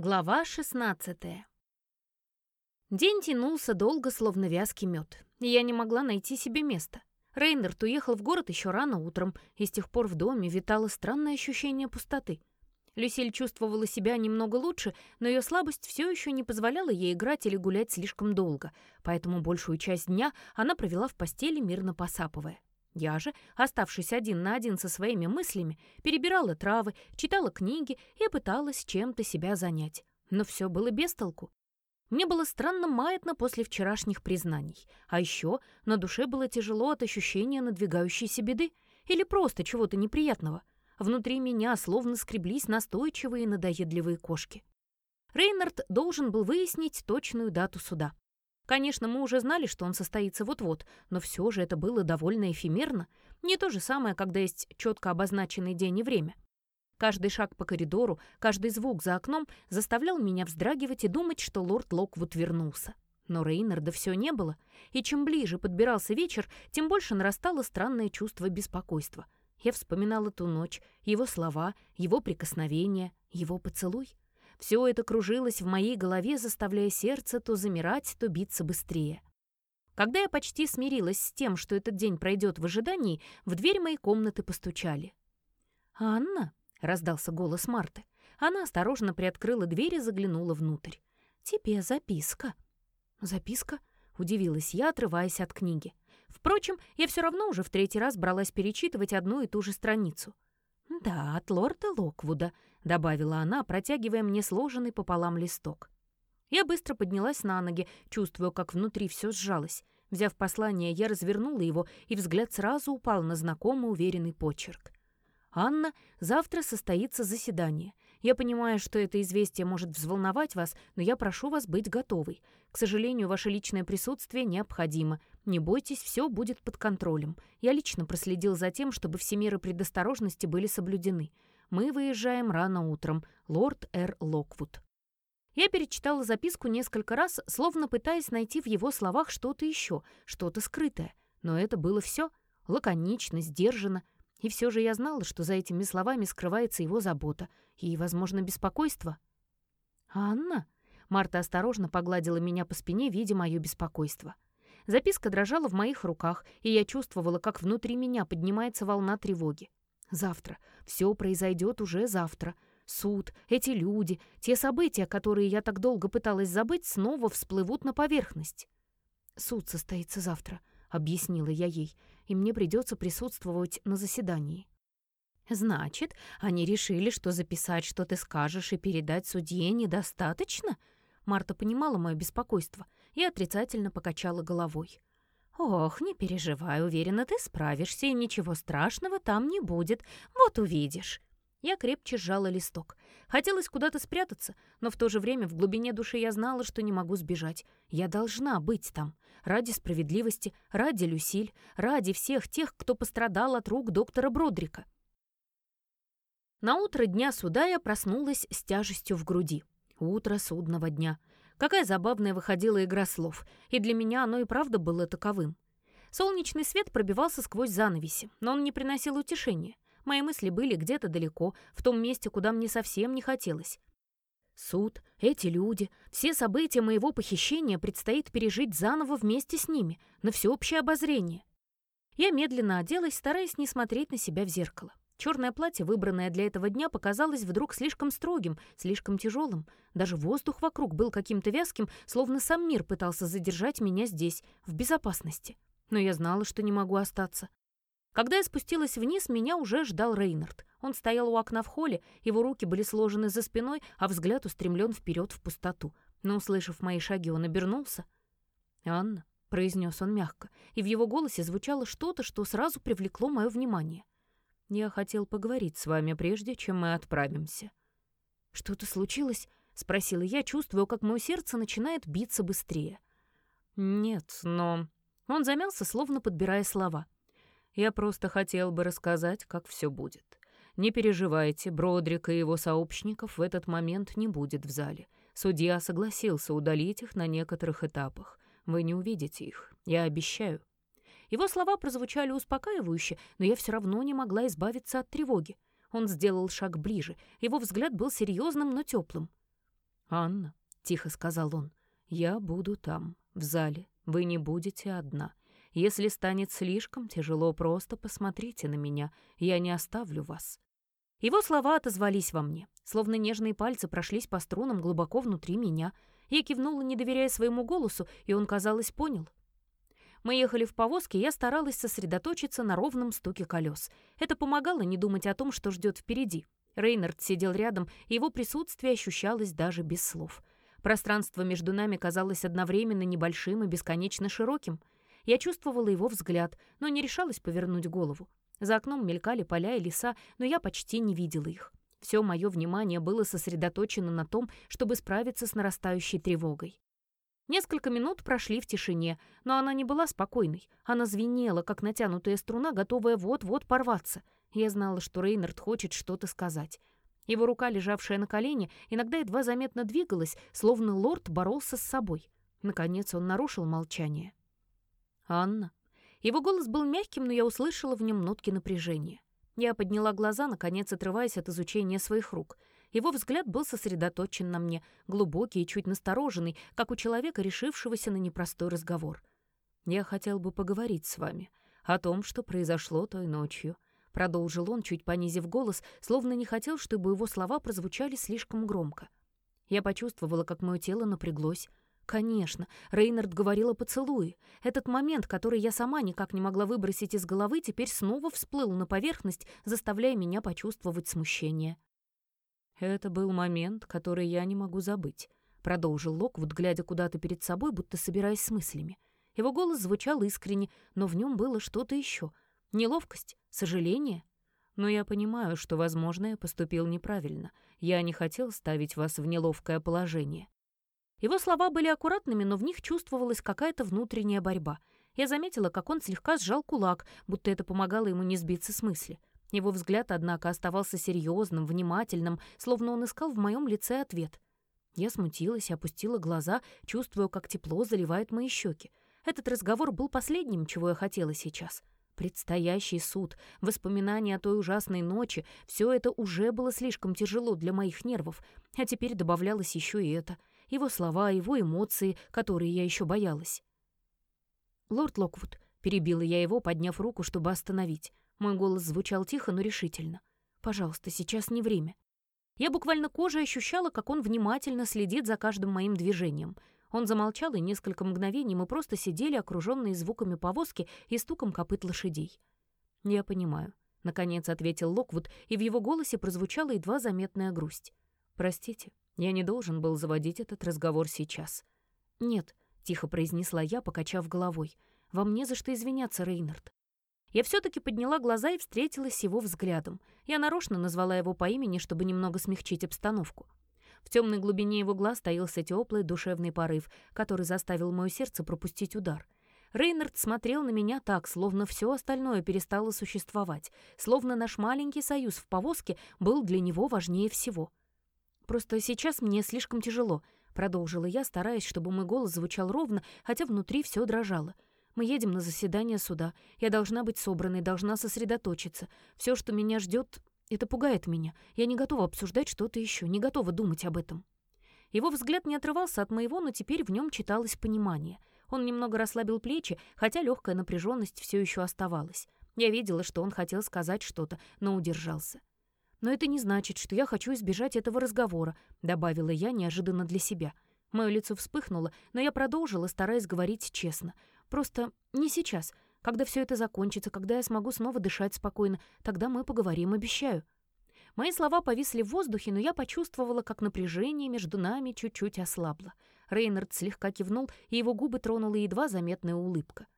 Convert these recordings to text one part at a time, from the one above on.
Глава 16 День тянулся долго, словно вязкий мед, и я не могла найти себе места. Рейнард уехал в город еще рано утром, и с тех пор в доме витало странное ощущение пустоты. Люсиль чувствовала себя немного лучше, но ее слабость все еще не позволяла ей играть или гулять слишком долго, поэтому большую часть дня она провела в постели, мирно посапывая. Я же, оставшись один на один со своими мыслями, перебирала травы, читала книги и пыталась чем-то себя занять. Но все было без толку. Мне было странно маятно после вчерашних признаний. А еще на душе было тяжело от ощущения надвигающейся беды или просто чего-то неприятного. Внутри меня словно скреблись настойчивые надоедливые кошки. Рейнард должен был выяснить точную дату суда. Конечно, мы уже знали, что он состоится вот-вот, но все же это было довольно эфемерно. Не то же самое, когда есть четко обозначенный день и время. Каждый шаг по коридору, каждый звук за окном заставлял меня вздрагивать и думать, что лорд Локвуд вернулся. Но Рейнарда все не было, и чем ближе подбирался вечер, тем больше нарастало странное чувство беспокойства. Я вспоминала ту ночь, его слова, его прикосновения, его поцелуй. Все это кружилось в моей голове, заставляя сердце то замирать, то биться быстрее. Когда я почти смирилась с тем, что этот день пройдет в ожидании, в дверь моей комнаты постучали. «Анна?» — раздался голос Марты. Она осторожно приоткрыла дверь и заглянула внутрь. «Тебе записка». «Записка?» — удивилась я, отрываясь от книги. Впрочем, я все равно уже в третий раз бралась перечитывать одну и ту же страницу. «Да, от лорда Локвуда», — добавила она, протягивая мне сложенный пополам листок. Я быстро поднялась на ноги, чувствуя, как внутри все сжалось. Взяв послание, я развернула его, и взгляд сразу упал на знакомый уверенный почерк. «Анна, завтра состоится заседание. Я понимаю, что это известие может взволновать вас, но я прошу вас быть готовой. К сожалению, ваше личное присутствие необходимо. Не бойтесь, все будет под контролем. Я лично проследил за тем, чтобы все меры предосторожности были соблюдены. Мы выезжаем рано утром. Лорд Р. Локвуд». Я перечитала записку несколько раз, словно пытаясь найти в его словах что-то еще, что-то скрытое. Но это было все лаконично, сдержанно, и все же я знала, что за этими словами скрывается его забота и, возможно, беспокойство. «Анна?» Марта осторожно погладила меня по спине, видя мое беспокойство. Записка дрожала в моих руках, и я чувствовала, как внутри меня поднимается волна тревоги. Завтра. Все произойдет уже завтра. Суд, эти люди, те события, которые я так долго пыталась забыть, снова всплывут на поверхность. Суд состоится завтра. — объяснила я ей, «и мне придется присутствовать на заседании». «Значит, они решили, что записать, что ты скажешь, и передать судье недостаточно?» Марта понимала мое беспокойство и отрицательно покачала головой. «Ох, не переживай, уверена, ты справишься, и ничего страшного там не будет. Вот увидишь». Я крепче сжала листок. Хотелось куда-то спрятаться, но в то же время в глубине души я знала, что не могу сбежать. Я должна быть там. Ради справедливости, ради Люсиль, ради всех тех, кто пострадал от рук доктора Бродрика. На утро дня суда я проснулась с тяжестью в груди. Утро судного дня. Какая забавная выходила игра слов, и для меня оно и правда было таковым. Солнечный свет пробивался сквозь занавеси, но он не приносил утешения. Мои мысли были где-то далеко, в том месте, куда мне совсем не хотелось. Суд, эти люди, все события моего похищения предстоит пережить заново вместе с ними, на всеобщее обозрение. Я медленно оделась, стараясь не смотреть на себя в зеркало. Черное платье, выбранное для этого дня, показалось вдруг слишком строгим, слишком тяжелым. Даже воздух вокруг был каким-то вязким, словно сам мир пытался задержать меня здесь, в безопасности. Но я знала, что не могу остаться. Когда я спустилась вниз, меня уже ждал Рейнард. Он стоял у окна в холле, его руки были сложены за спиной, а взгляд устремлен вперед в пустоту. Но, услышав мои шаги, он обернулся. «Анна», — произнес он мягко, и в его голосе звучало что-то, что сразу привлекло мое внимание. «Я хотел поговорить с вами прежде, чем мы отправимся». «Что-то случилось?» — спросила я, чувствуя, как мое сердце начинает биться быстрее. «Нет, но...» Он замялся, словно подбирая слова — я просто хотел бы рассказать, как все будет. Не переживайте, Бродрик и его сообщников в этот момент не будет в зале. Судья согласился удалить их на некоторых этапах. Вы не увидите их, я обещаю. Его слова прозвучали успокаивающе, но я все равно не могла избавиться от тревоги. Он сделал шаг ближе. Его взгляд был серьезным, но теплым. «Анна», — тихо сказал он, — «я буду там, в зале. Вы не будете одна. Если станет слишком тяжело, просто посмотрите на меня. Я не оставлю вас». Его слова отозвались во мне, словно нежные пальцы прошлись по струнам глубоко внутри меня. Я кивнула, не доверяя своему голосу, и он, казалось, понял. Мы ехали в повозке, я старалась сосредоточиться на ровном стуке колес. Это помогало не думать о том, что ждет впереди. Рейнард сидел рядом, и его присутствие ощущалось даже без слов. Пространство между нами казалось одновременно небольшим и бесконечно широким. Я чувствовала его взгляд, но не решалась повернуть голову. За окном мелькали поля и леса, но я почти не видела их. Все мое внимание было сосредоточено на том, чтобы справиться с нарастающей тревогой. Несколько минут прошли в тишине, но она не была спокойной. Она звенела, как натянутая струна, готовая вот-вот порваться. Я знала, что Рейнард хочет что-то сказать. Его рука, лежавшая на колене, иногда едва заметно двигалась, словно лорд боролся с собой. Наконец он нарушил молчание. «Анна». Его голос был мягким, но я услышала в нем нотки напряжения. Я подняла глаза, наконец отрываясь от изучения своих рук. Его взгляд был сосредоточен на мне, глубокий и чуть настороженный, как у человека, решившегося на непростой разговор. «Я хотел бы поговорить с вами о том, что произошло той ночью», — продолжил он, чуть понизив голос, словно не хотел, чтобы его слова прозвучали слишком громко. Я почувствовала, как мое тело напряглось. Конечно, Рейнард говорил о поцелуе. Этот момент, который я сама никак не могла выбросить из головы, теперь снова всплыл на поверхность, заставляя меня почувствовать смущение. «Это был момент, который я не могу забыть», — продолжил Локвуд, глядя куда-то перед собой, будто собираясь с мыслями. Его голос звучал искренне, но в нем было что-то еще. Неловкость, сожаление. Но я понимаю, что, возможно, я поступил неправильно. Я не хотел ставить вас в неловкое положение. Его слова были аккуратными, но в них чувствовалась какая-то внутренняя борьба. Я заметила, как он слегка сжал кулак, будто это помогало ему не сбиться с мысли. Его взгляд, однако, оставался серьезным, внимательным, словно он искал в моем лице ответ. Я смутилась и опустила глаза, чувствуя, как тепло заливает мои щеки. Этот разговор был последним, чего я хотела сейчас. Предстоящий суд, воспоминания о той ужасной ночи — все это уже было слишком тяжело для моих нервов, а теперь добавлялось еще и это. Его слова, его эмоции, которые я еще боялась. «Лорд Локвуд», — перебила я его, подняв руку, чтобы остановить. Мой голос звучал тихо, но решительно. «Пожалуйста, сейчас не время». Я буквально кожей ощущала, как он внимательно следит за каждым моим движением. Он замолчал, и несколько мгновений мы просто сидели, окруженные звуками повозки и стуком копыт лошадей. «Я понимаю», — наконец ответил Локвуд, и в его голосе прозвучала едва заметная грусть. «Простите, я не должен был заводить этот разговор сейчас». «Нет», — тихо произнесла я, покачав головой. «Вам не за что извиняться, Рейнард. Я все-таки подняла глаза и встретилась его взглядом. Я нарочно назвала его по имени, чтобы немного смягчить обстановку. В темной глубине его глаз таился теплый душевный порыв, который заставил мое сердце пропустить удар. Рейнард смотрел на меня так, словно все остальное перестало существовать, словно наш маленький союз в повозке был для него важнее всего. «Просто сейчас мне слишком тяжело», — продолжила я, стараясь, чтобы мой голос звучал ровно, хотя внутри все дрожало — мы едем на заседание суда. Я должна быть собранной, должна сосредоточиться. Все, что меня ждет, это пугает меня. Я не готова обсуждать что-то еще, не готова думать об этом». Его взгляд не отрывался от моего, но теперь в нем читалось понимание. Он немного расслабил плечи, хотя легкая напряженность все еще оставалась. Я видела, что он хотел сказать что-то, но удержался. «Но это не значит, что я хочу избежать этого разговора», — добавила я неожиданно для себя. Мое лицо вспыхнуло, но я продолжила, стараясь говорить честно. Просто не сейчас. Когда все это закончится, когда я смогу снова дышать спокойно, тогда мы поговорим, обещаю». Мои слова повисли в воздухе, но я почувствовала, как напряжение между нами чуть-чуть ослабло. Рейнард слегка кивнул, и его губы тронула едва заметная улыбка.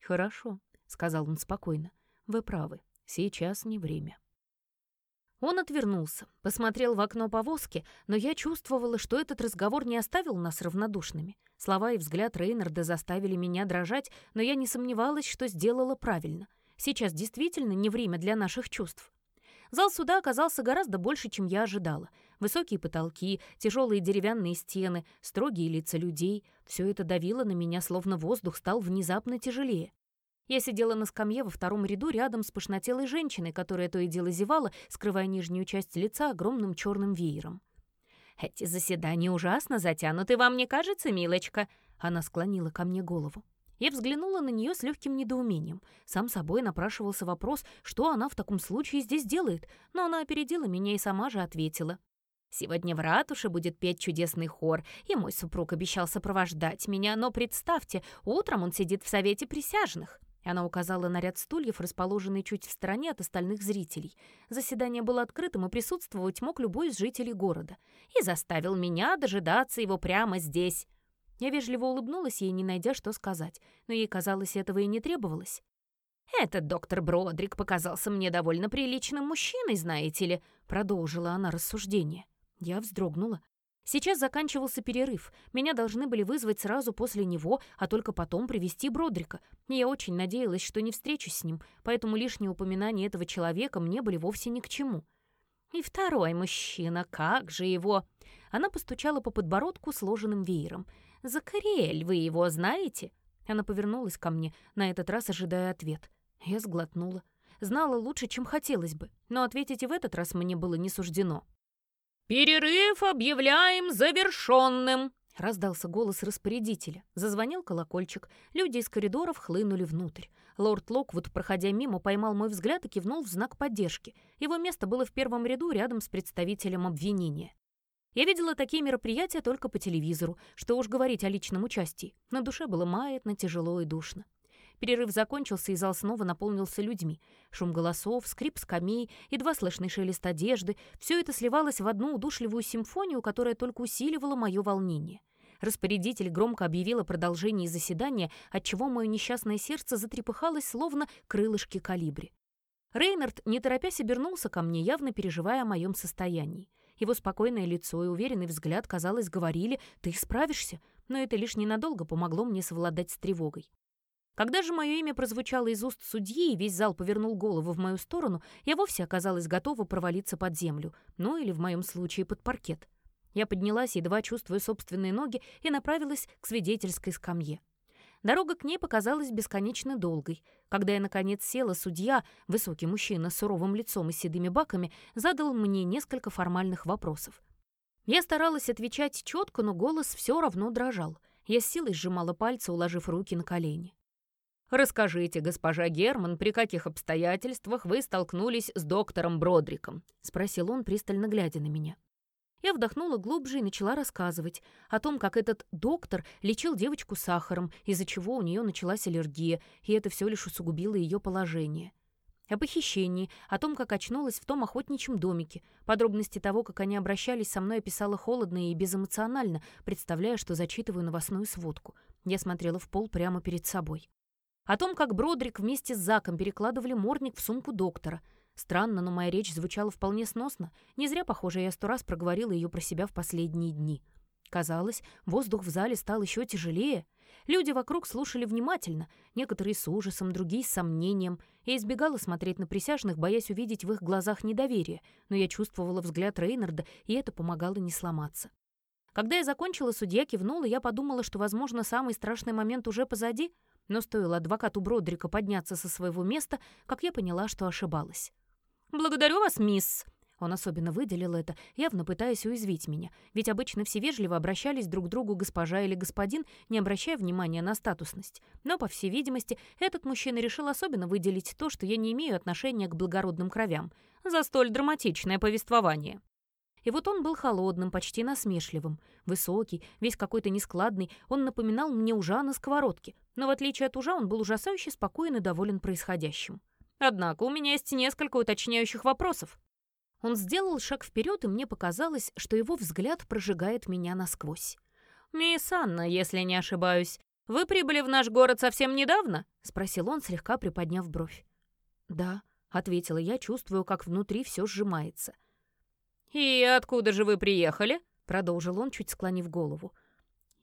«Хорошо», — сказал он спокойно. «Вы правы. Сейчас не время». Он отвернулся, посмотрел в окно повозки, но я чувствовала, что этот разговор не оставил нас равнодушными. Слова и взгляд Рейнарда заставили меня дрожать, но я не сомневалась, что сделала правильно. Сейчас действительно не время для наших чувств. Зал суда оказался гораздо больше, чем я ожидала. Высокие потолки, тяжелые деревянные стены, строгие лица людей — все это давило на меня, словно воздух стал внезапно тяжелее. Я сидела на скамье во втором ряду рядом с пышнотелой женщиной, которая то и дело зевала, скрывая нижнюю часть лица огромным черным веером. Эти заседания ужасно затянуты, вам не кажется, милочка?» Она склонила ко мне голову. Я взглянула на нее с легким недоумением. Сам собой напрашивался вопрос, что она в таком случае здесь делает, но она опередила меня и сама же ответила. Сегодня в ратуше будет петь чудесный хор, и мой супруг обещал сопровождать меня, но представьте, утром он сидит в совете присяжных». Она указала на ряд стульев, расположенный чуть в стороне от остальных зрителей. Заседание было открытым, и присутствовать мог любой из жителей города. И заставил меня дожидаться его прямо здесь. Я вежливо улыбнулась ей, не найдя, что сказать, но ей, казалось, этого и не требовалось. «Этот доктор Бродрик показался мне довольно приличным мужчиной, знаете ли», — продолжила она рассуждение. Я вздрогнула. Сейчас заканчивался перерыв. Меня должны были вызвать сразу после него, а только потом привести Бродрика. Я очень надеялась, что не встречусь с ним, поэтому лишние упоминания этого человека мне были вовсе ни к чему. «И второй мужчина, как же его?» Она постучала по подбородку сложенным веером. «Закариэль, вы его знаете?» Она повернулась ко мне, на этот раз ожидая ответ. Я сглотнула. Знала лучше, чем хотелось бы, но ответить и в этот раз мне было не суждено. «Перерыв объявляем завершенным!» Раздался голос распорядителя. Зазвонил колокольчик. Люди из коридоров хлынули внутрь. Лорд Локвуд, проходя мимо, поймал мой взгляд и кивнул в знак поддержки. Его место было в первом ряду рядом с представителем обвинения. Я видела такие мероприятия только по телевизору, что уж говорить о личном участии. На душе было маятно, тяжело и душно. Перерыв закончился, и зал снова наполнился людьми. Шум голосов, скрип скамей, едва слышный шелест одежды — все это сливалось в одну удушливую симфонию, которая только усиливала мое волнение. Распорядитель громко объявил о продолжении заседания, отчего мое несчастное сердце затрепыхалось, словно крылышки калибри. Рейнард, не торопясь, обернулся ко мне, явно переживая о моем состоянии. Его спокойное лицо и уверенный взгляд, казалось, говорили «ты справишься», но это лишь ненадолго помогло мне совладать с тревогой. Когда же мое имя прозвучало из уст судьи, и весь зал повернул голову в мою сторону, я вовсе оказалась готова провалиться под землю, ну или в моем случае под паркет. Я поднялась, едва чувствуя собственные ноги, и направилась к свидетельской скамье. Дорога к ней показалась бесконечно долгой. Когда я, наконец, села, судья, высокий мужчина с суровым лицом и седыми баками, задал мне несколько формальных вопросов. Я старалась отвечать четко, но голос все равно дрожал. Я с силой сжимала пальцы, уложив руки на колени. «Расскажите, госпожа Герман, при каких обстоятельствах вы столкнулись с доктором Бродриком?» — спросил он, пристально глядя на меня. Я вдохнула глубже и начала рассказывать о том, как этот доктор лечил девочку сахаром, из-за чего у нее началась аллергия, и это все лишь усугубило ее положение. О похищении, о том, как очнулась в том охотничьем домике. Подробности того, как они обращались со мной, описала холодно и безэмоционально, представляя, что зачитываю новостную сводку. Я смотрела в пол прямо перед собой. О том, как Бродрик вместе с Заком перекладывали морник в сумку доктора. Странно, но моя речь звучала вполне сносно. Не зря, похоже, я сто раз проговорила ее про себя в последние дни. Казалось, воздух в зале стал еще тяжелее. Люди вокруг слушали внимательно, некоторые с ужасом, другие с сомнением. Я избегала смотреть на присяжных, боясь увидеть в их глазах недоверие, но я чувствовала взгляд Рейнарда, и это помогало не сломаться. Когда я закончила, судья кивнула, и я подумала, что, возможно, самый страшный момент уже позади — но стоило адвокату Бродрика подняться со своего места, как я поняла, что ошибалась. «Благодарю вас, мисс!» Он особенно выделил это, явно пытаясь уязвить меня, ведь обычно все вежливо обращались друг к другу госпожа или господин, не обращая внимания на статусность. Но, по всей видимости, этот мужчина решил особенно выделить то, что я не имею отношения к благородным кровям, за столь драматичное повествование. И вот он был холодным, почти насмешливым. Высокий, весь какой-то нескладный, он напоминал мне ужа на сковородке. Но в отличие от ужа он был ужасающе спокоен и доволен происходящим. «Однако у меня есть несколько уточняющих вопросов». Он сделал шаг вперед, и мне показалось, что его взгляд прожигает меня насквозь. «Мисс Анна, если не ошибаюсь, вы прибыли в наш город совсем недавно?» — спросил он, слегка приподняв бровь. «Да», — ответила я, чувствую, как внутри все сжимается — «И откуда же вы приехали?» — продолжил он, чуть склонив голову.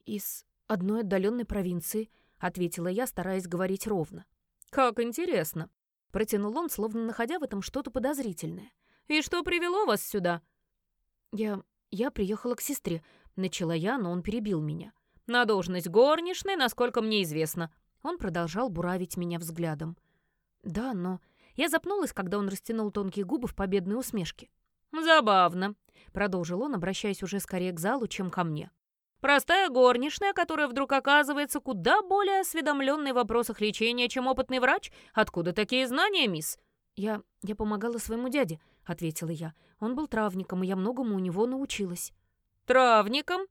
«Из одной отдаленной провинции», — ответила я, стараясь говорить ровно. «Как интересно!» — протянул он, словно находя в этом что-то подозрительное. «И что привело вас сюда?» «Я... я приехала к сестре», — начала я, но он перебил меня. «На должность горничной, насколько мне известно». Он продолжал буравить меня взглядом. «Да, но...» Я запнулась, когда он растянул тонкие губы в победной усмешке. «Забавно. — продолжил он, обращаясь уже скорее к залу, чем ко мне. «Простая горничная, которая вдруг оказывается куда более осведомленной в вопросах лечения, чем опытный врач? Откуда такие знания, мисс?» «Я... я помогала своему дяде», — ответила я. «Он был травником, и я многому у него научилась». «Травником?»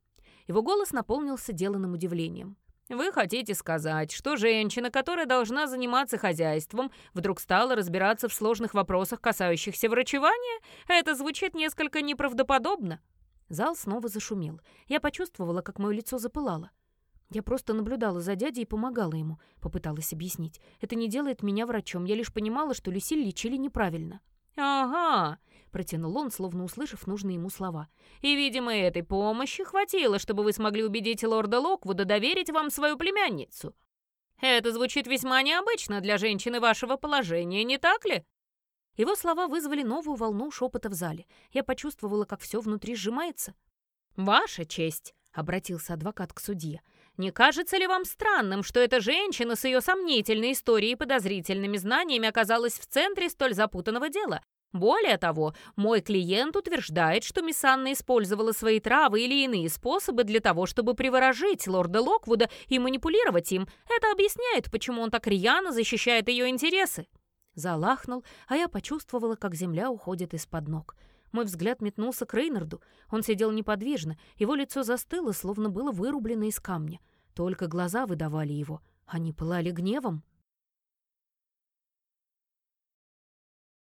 Его голос наполнился деланным удивлением. «Вы хотите сказать, что женщина, которая должна заниматься хозяйством, вдруг стала разбираться в сложных вопросах, касающихся врачевания? Это звучит несколько неправдоподобно». Зал снова зашумел. Я почувствовала, как мое лицо запылало. Я просто наблюдала за дядей и помогала ему, попыталась объяснить. Это не делает меня врачом, я лишь понимала, что Люсиль лечили неправильно. «Ага», — протянул он, словно услышав нужные ему слова. «И, видимо, этой помощи хватило, чтобы вы смогли убедить лорда Локвуда доверить вам свою племянницу. Это звучит весьма необычно для женщины вашего положения, не так ли?» Его слова вызвали новую волну шепота в зале. Я почувствовала, как все внутри сжимается. «Ваша честь», — обратился адвокат к судье, — не кажется ли вам странным, что эта женщина с ее сомнительной историей и подозрительными знаниями оказалась в центре столь запутанного дела? Более того, мой клиент утверждает, что мисс Анна использовала свои травы или иные способы для того, чтобы приворожить лорда Локвуда и манипулировать им. Это объясняет, почему он так рьяно защищает ее интересы. Залахнул, а я почувствовала, как земля уходит из-под ног. Мой взгляд метнулся к Рейнарду. Он сидел неподвижно, его лицо застыло, словно было вырублено из камня. Только глаза выдавали его. Они пылали гневом.